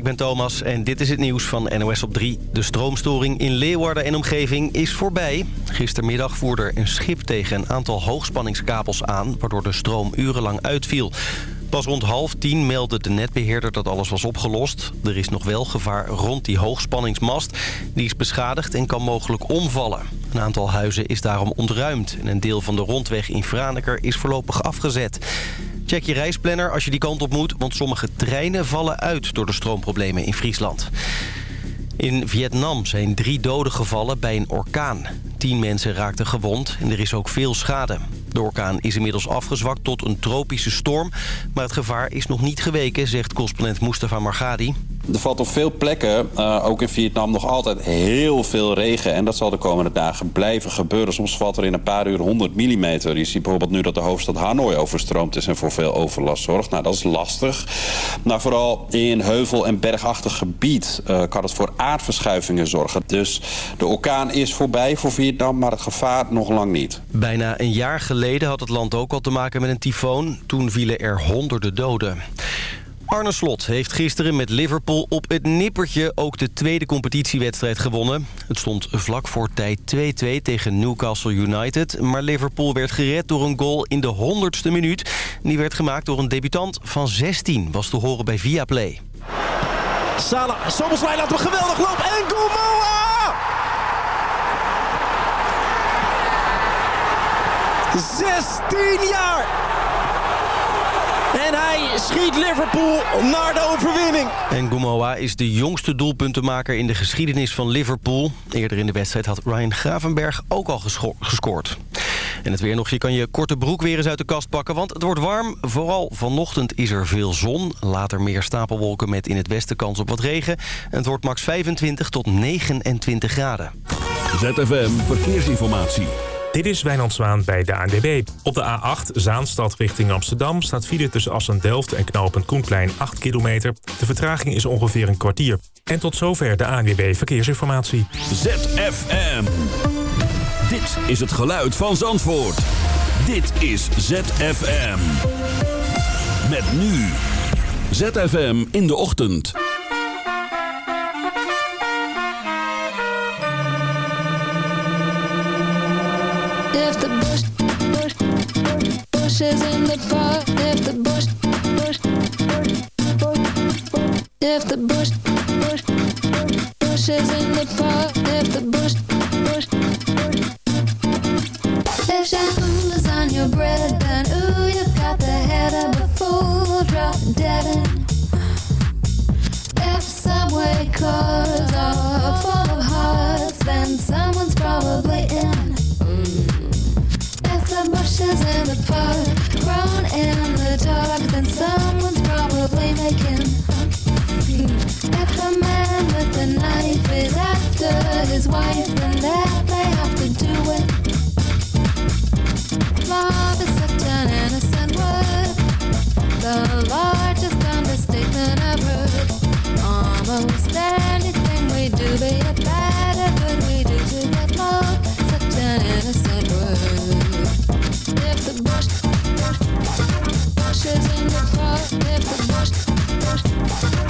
ik ben Thomas en dit is het nieuws van NOS op 3. De stroomstoring in Leeuwarden en omgeving is voorbij. Gistermiddag voerde er een schip tegen een aantal hoogspanningskabels aan... waardoor de stroom urenlang uitviel. Pas rond half tien meldde de netbeheerder dat alles was opgelost. Er is nog wel gevaar rond die hoogspanningsmast. Die is beschadigd en kan mogelijk omvallen. Een aantal huizen is daarom ontruimd. En een deel van de rondweg in Franeker is voorlopig afgezet. Check je reisplanner als je die kant op moet... want sommige treinen vallen uit door de stroomproblemen in Friesland. In Vietnam zijn drie doden gevallen bij een orkaan. Tien mensen raakten gewond en er is ook veel schade. De orkaan is inmiddels afgezwakt tot een tropische storm... maar het gevaar is nog niet geweken, zegt correspondent Mustafa Margadi. Er valt op veel plekken, uh, ook in Vietnam, nog altijd heel veel regen. En dat zal de komende dagen blijven gebeuren. Soms valt er in een paar uur 100 mm. Je ziet bijvoorbeeld nu dat de hoofdstad Hanoi overstroomd is... en voor veel overlast zorgt. Nou, dat is lastig. Maar vooral in heuvel- en bergachtig gebied uh, kan het voor aardverschuivingen zorgen. Dus de orkaan is voorbij voor Vietnam, maar het gevaar nog lang niet. Bijna een jaar geleden had het land ook al te maken met een tyfoon. Toen vielen er honderden doden. Arne Slot heeft gisteren met Liverpool op het nippertje ook de tweede competitiewedstrijd gewonnen. Het stond vlak voor tijd 2-2 tegen Newcastle United. Maar Liverpool werd gered door een goal in de 100ste minuut. Die werd gemaakt door een debutant van 16, was te horen bij Viaplay. Salah, Sommerslijn laat hem geweldig lopen en Gomoa! 16 jaar! En hij schiet Liverpool naar de overwinning. En Gumoa is de jongste doelpuntenmaker in de geschiedenis van Liverpool. Eerder in de wedstrijd had Ryan Gravenberg ook al gescoord. En het weer nog, je kan je korte broek weer eens uit de kast pakken... want het wordt warm. Vooral vanochtend is er veel zon. Later meer stapelwolken met in het westen kans op wat regen. En het wordt max 25 tot 29 graden. ZFM Verkeersinformatie. Dit is Wijnand Zwaan bij de ANWB. Op de A8 Zaanstad richting Amsterdam staat file tussen Assen-Delft en knooppunt Koenplein 8 kilometer. De vertraging is ongeveer een kwartier. En tot zover de ANWB Verkeersinformatie. ZFM. Dit is het geluid van Zandvoort. Dit is ZFM. Met nu. ZFM in de ochtend. If the bush, bush, bush, bushes in the park, if the bush, bush, bush, bush, if the bush, bush, bush, bushes in the park, if the bush, bush, bush. If shampoo is on your bread, then ooh, you've got the head of a fool, drop dead. If subway cars are full of hearts, then someone's the Grown in the dark Then someone's probably making If the man with the knife is after his wife Then they have to do Love is such an innocent word. The largest understatement heard. Almost anything we do Be it bad bushes in the park, if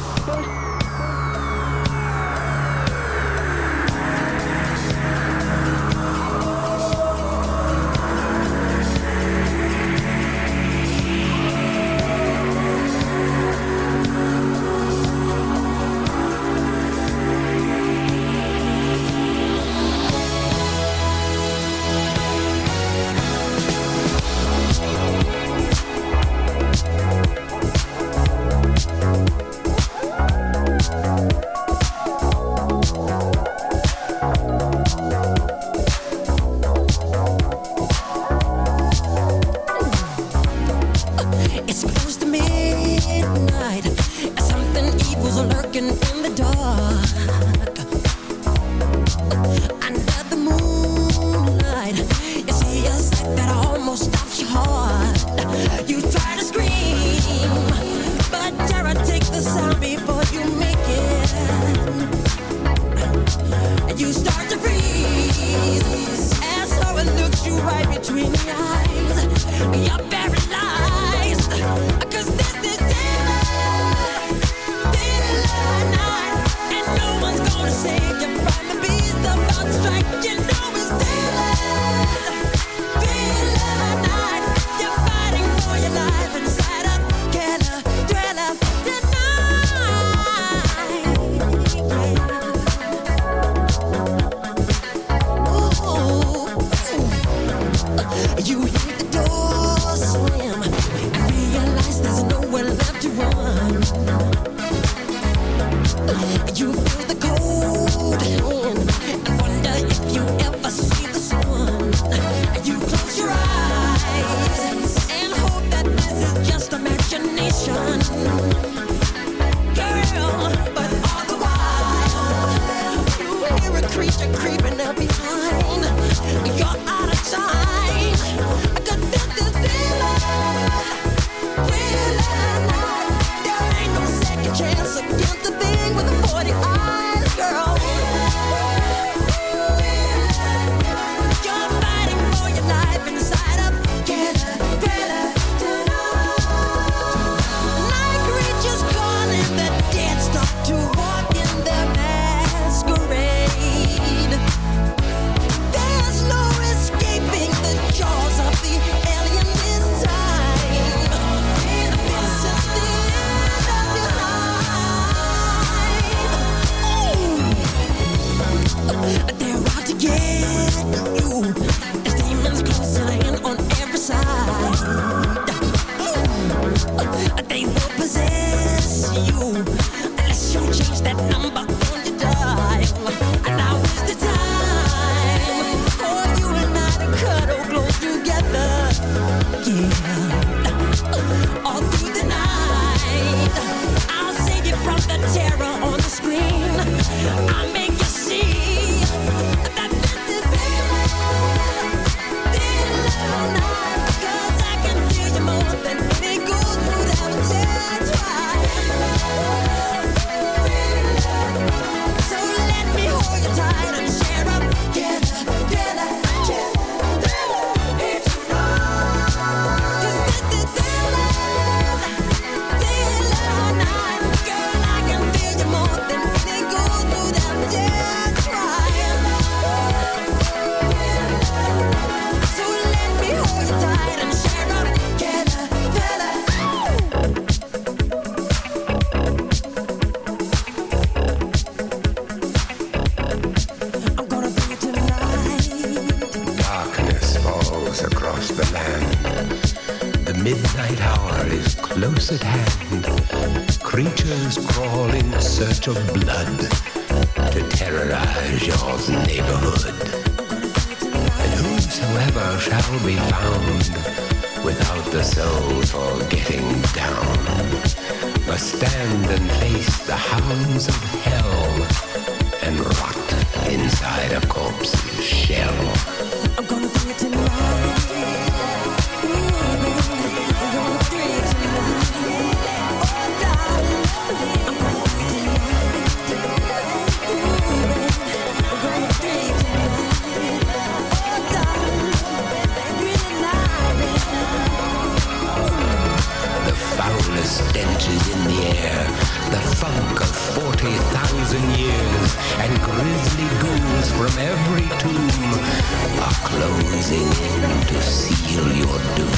to seal your doom.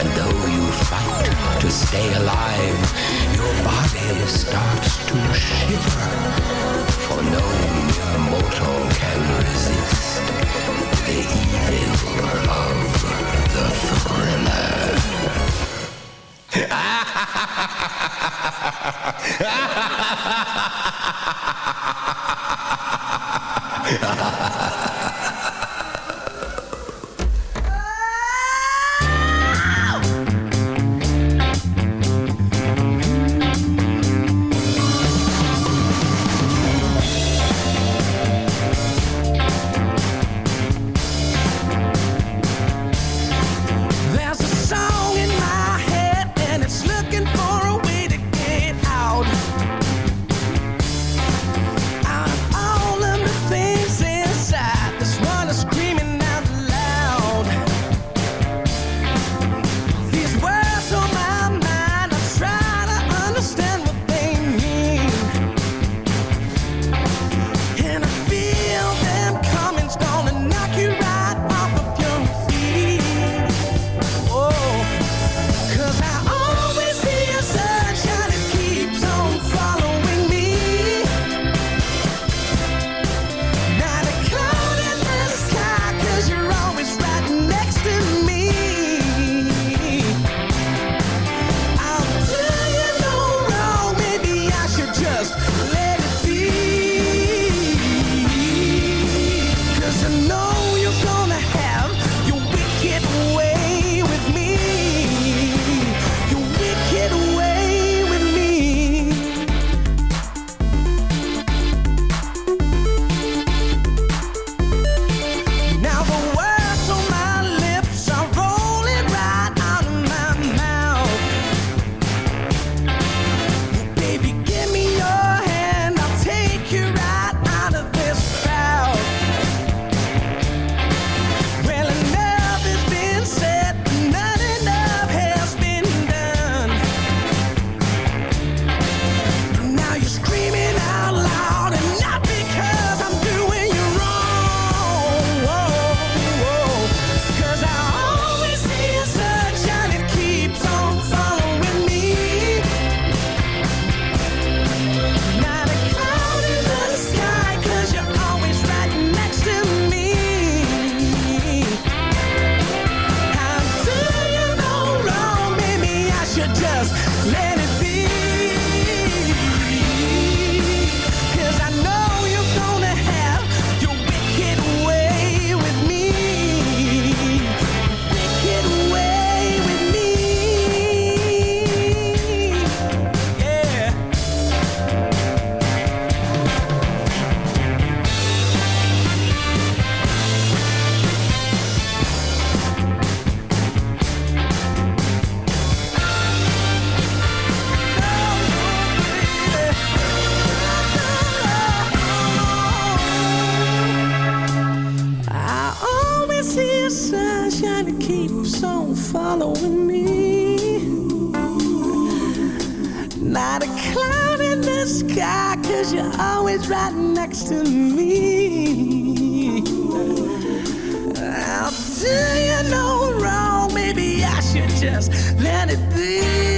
And though you fight to stay alive, your body starts to shiver. For no mere mortal can resist the evil of the thriller. Ha just let it be.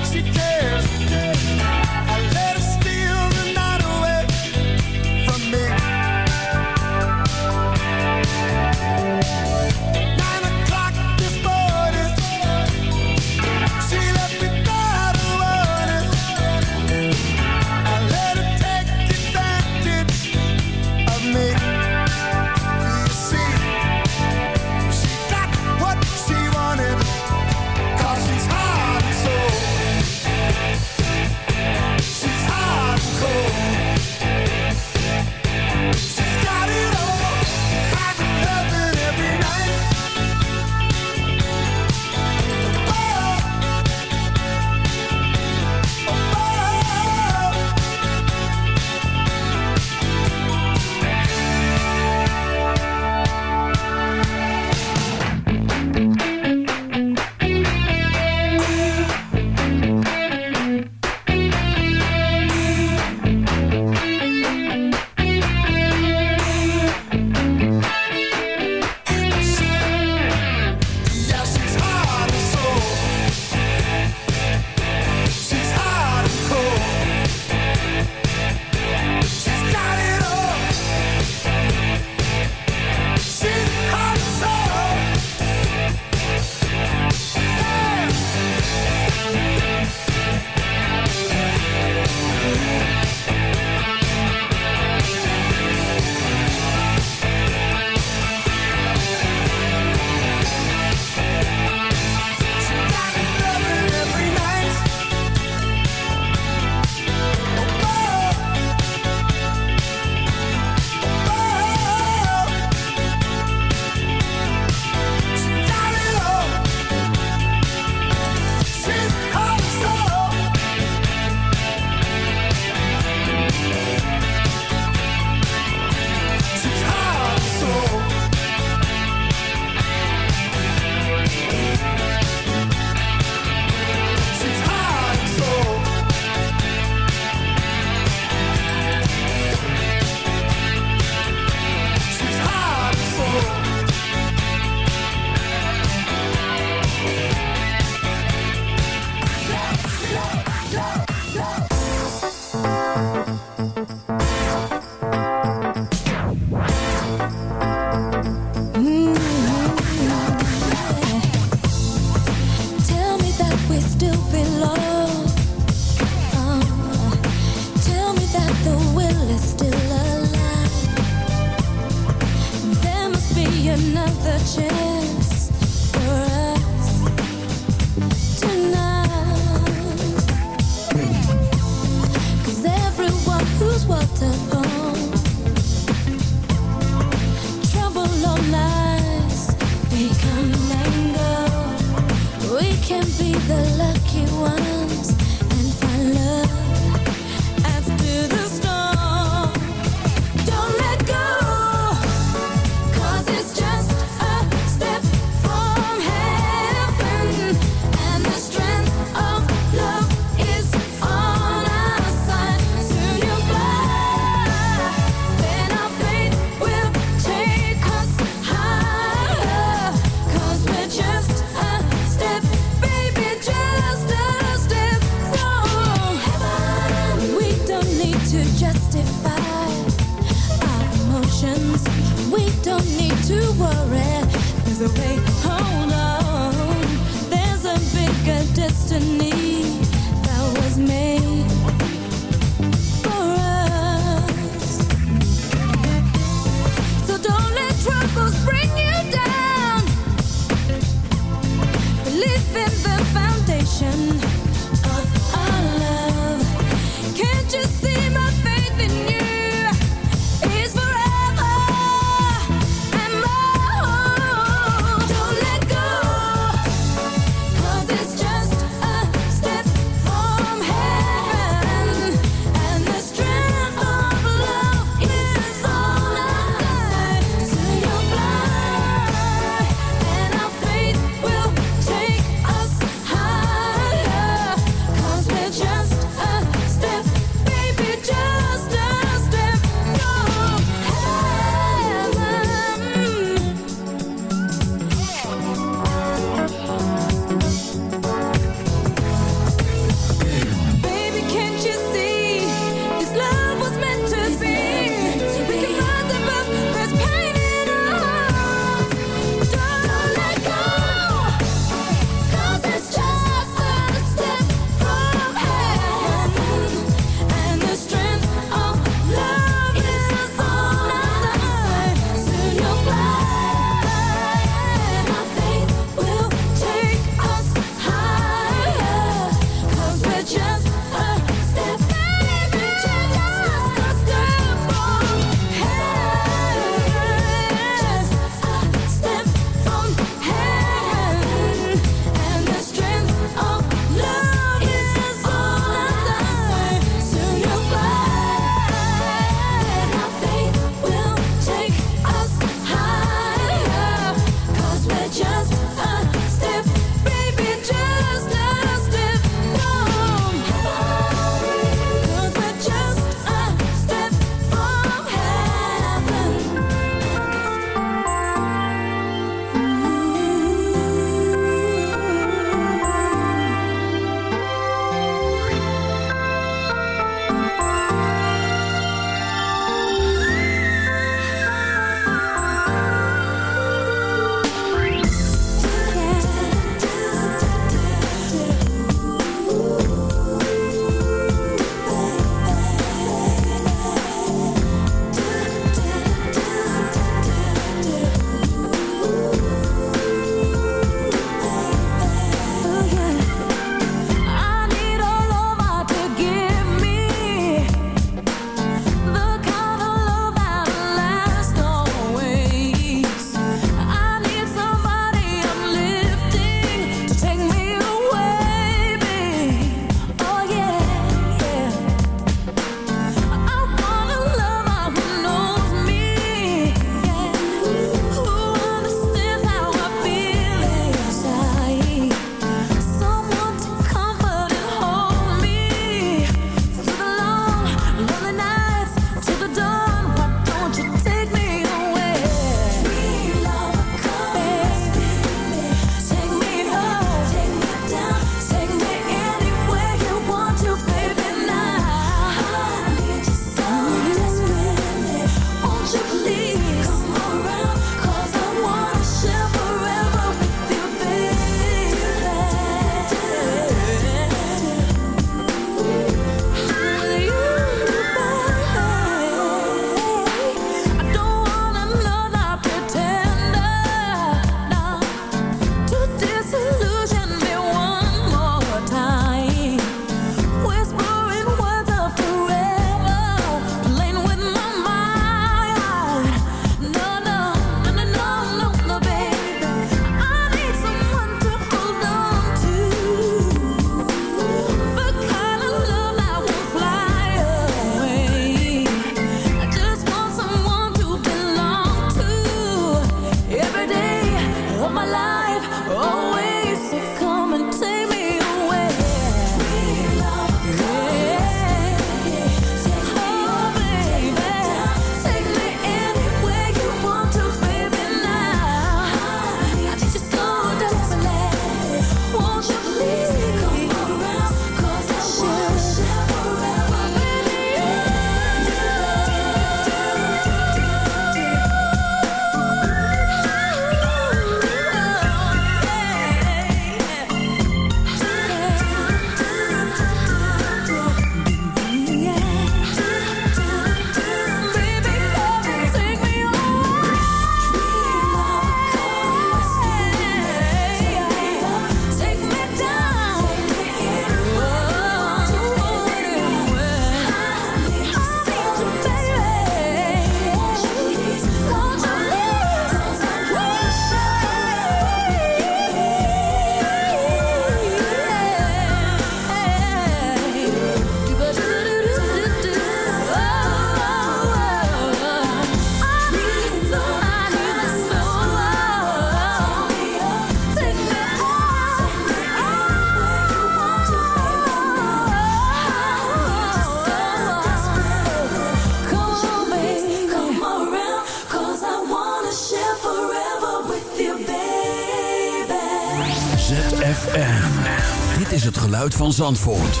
Van Zandvoort.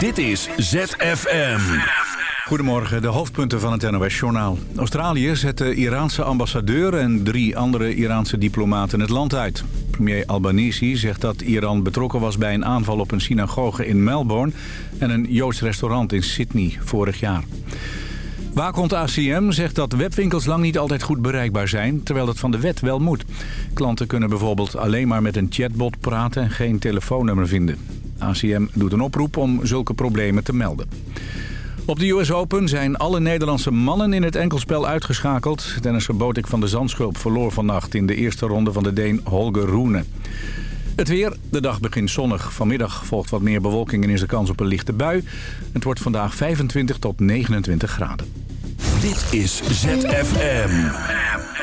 Dit is ZFM. Goedemorgen, de hoofdpunten van het NOS-journaal. Australië zet de Iraanse ambassadeur en drie andere Iraanse diplomaten het land uit. Premier Albanese zegt dat Iran betrokken was bij een aanval op een synagoge in Melbourne... en een Joods restaurant in Sydney vorig jaar. Waakhond ACM zegt dat webwinkels lang niet altijd goed bereikbaar zijn... terwijl dat van de wet wel moet. Klanten kunnen bijvoorbeeld alleen maar met een chatbot praten... en geen telefoonnummer vinden. ACM doet een oproep om zulke problemen te melden. Op de US Open zijn alle Nederlandse mannen in het enkelspel uitgeschakeld. Tennisser Botik van de Zandschulp verloor vannacht in de eerste ronde van de Deen Holger Rune. Het weer, de dag begint zonnig. Vanmiddag volgt wat meer bewolking en is de kans op een lichte bui. Het wordt vandaag 25 tot 29 graden. Dit is ZFM.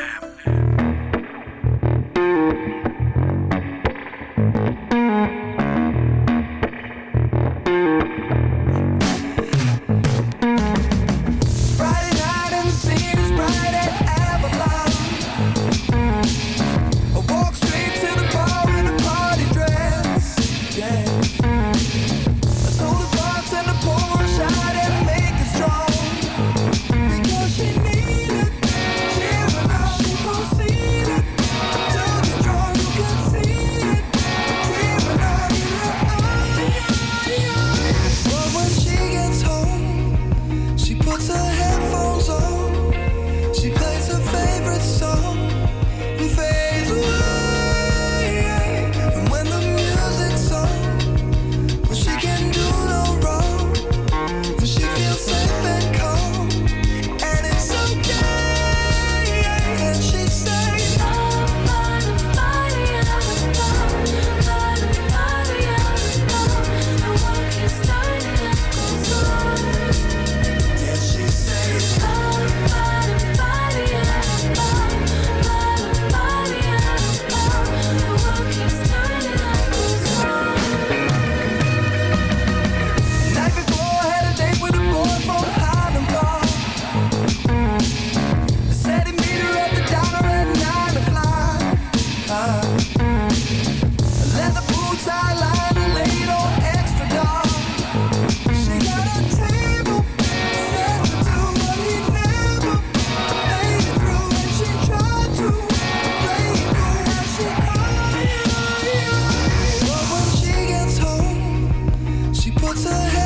the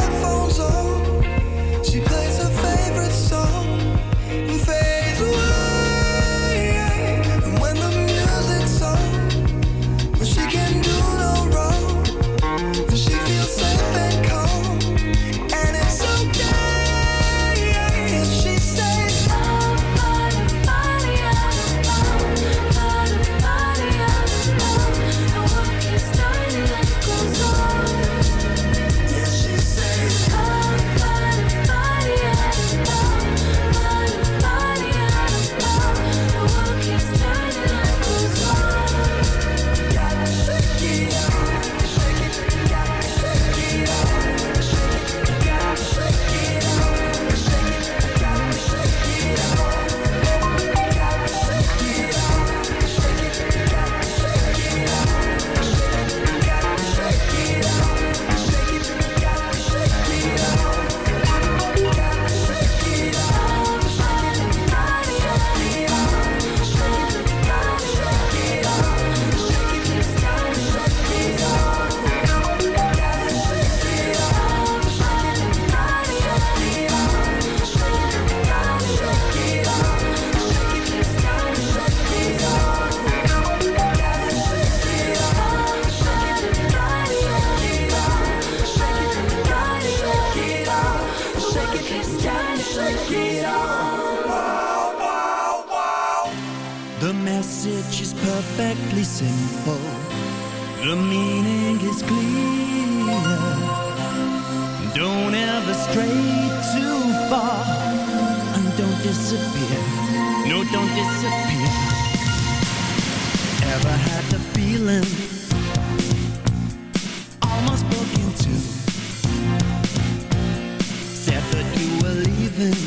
Said that you were leaving.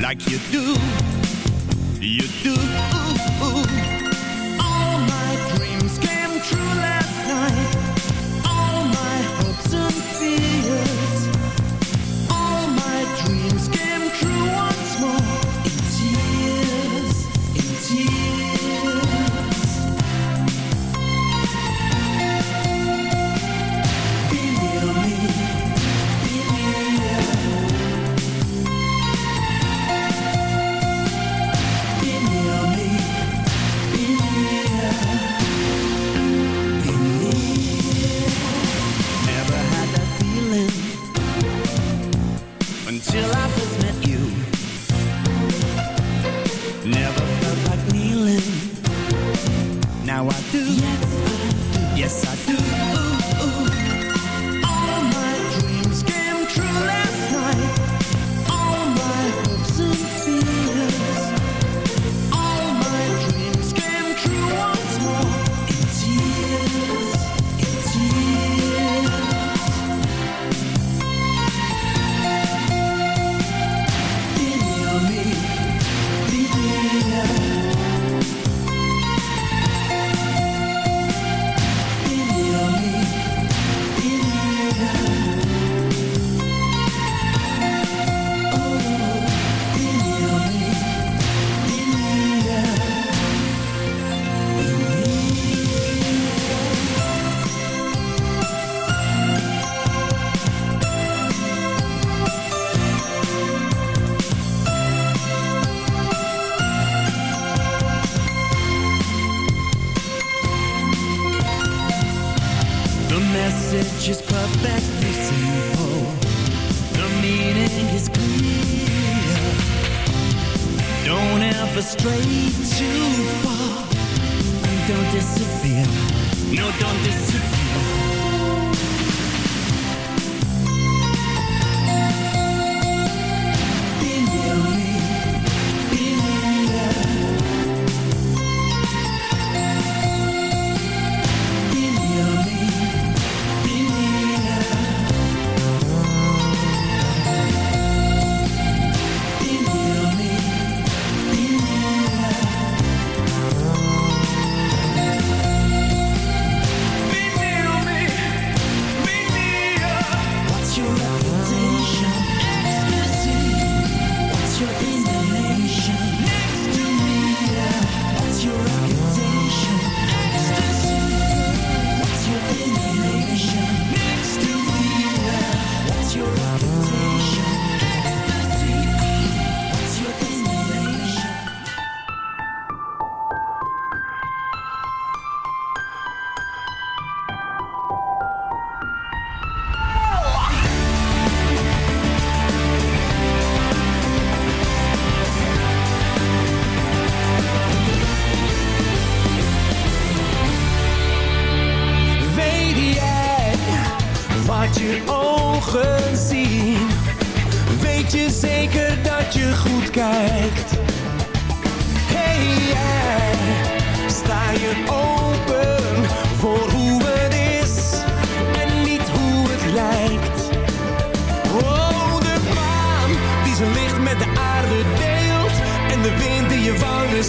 Like you do. perfectly simple. The meaning is clear. Don't ever stray too far. Don't disappear. No, don't disappear.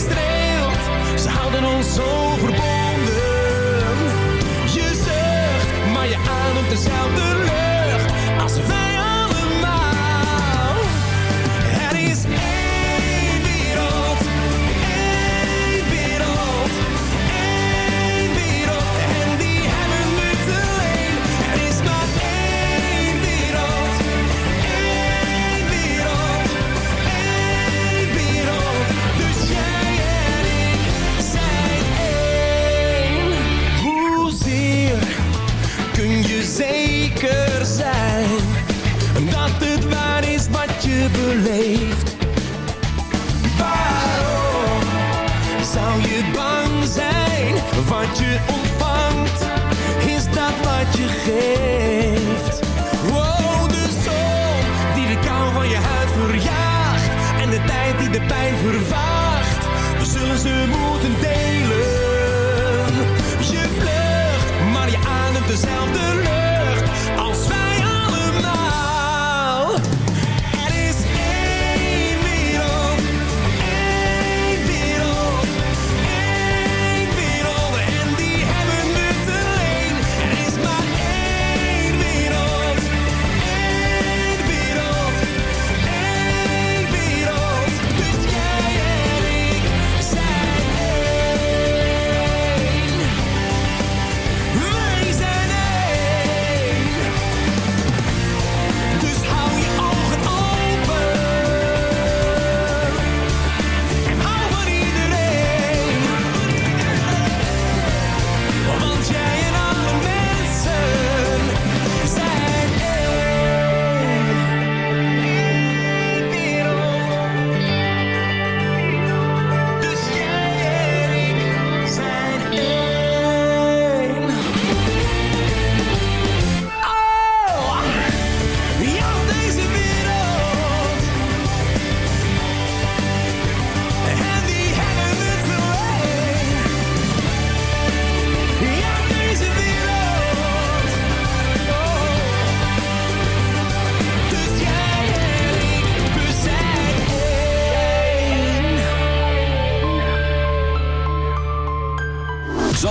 ze houden ons zo verbonden. Je zucht, maar je ademt dezelfde Wat je ontvangt, is dat wat je geeft. Wow, de zon die de kou van je huid verjaagt. En de tijd die de pijn vervaagt. We zullen ze moeten delen.